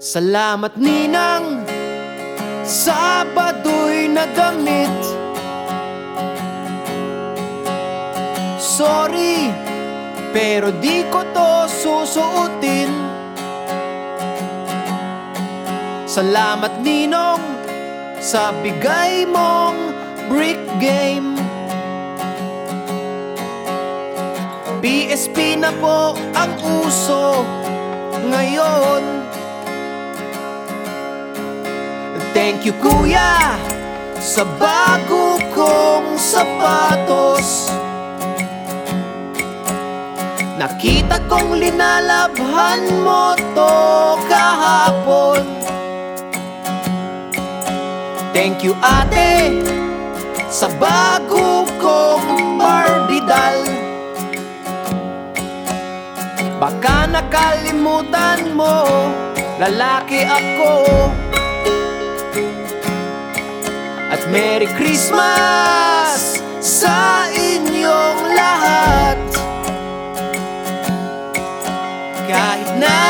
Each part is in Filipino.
Salamat ninang Sabado'y nagamit Sorry Pero di ko to susuotin. Salamat ninong Sa bigay mong brick game. PSP na po ang uso ngayon Thank you kuya sa bago kong sapatos. Nakita kong linalabhan mo to kahapon. Thank you ate sa bago kong Barbie doll Baka nakalimutan mo, lalaki ako At Merry Christmas sa inyong lahat. Kahit na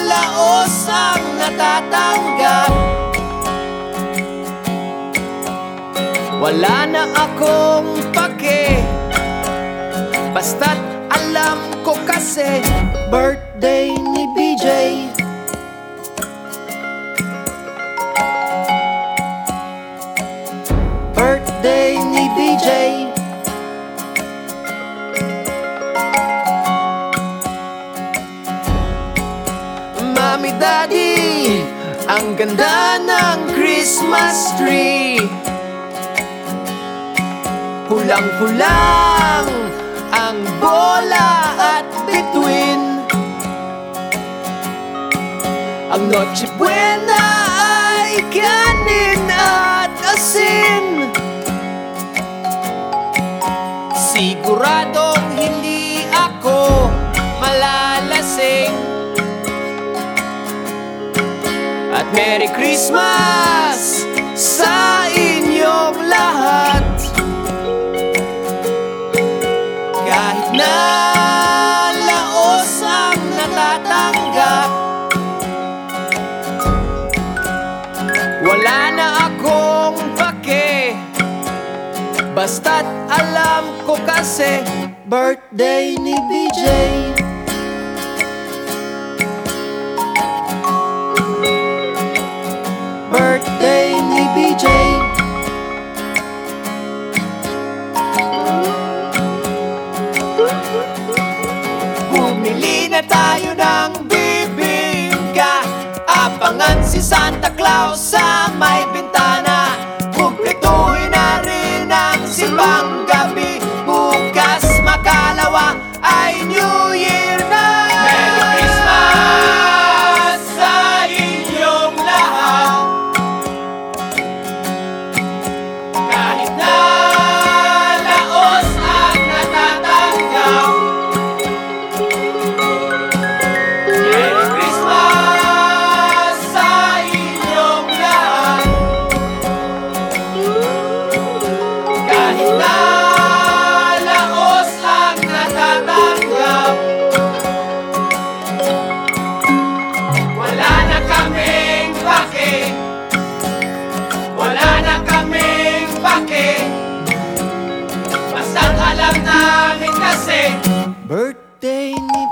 laos ang natatanggap Wala na akong pake. Basta't alam ko kasi Birthday ni BJ Daddy Ang ganda ng Christmas tree. Hulang-hulang ang bola at bituin. Ang Noche Buena ay kanin at asin. Siguradong hindi ako malalasing Merry Christmas sa inyong lahat. Kahit na laos ang natatanggap Wala na akong pake. Basta't alam ko kasi Birthday ni BJ Birthday ni BJ Bumili na tayo ng bibingka. Abangan si Santa Claus sa may bintana. Kumpletuhin na rin ang simbang alam namin kasi Birthday ni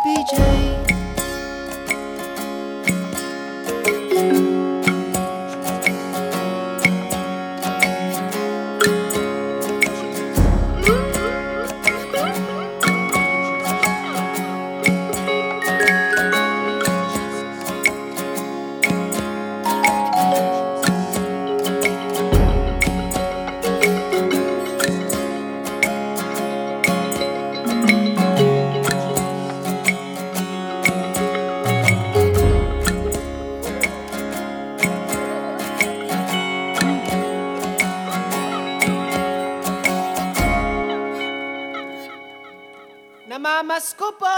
Namamas ko po!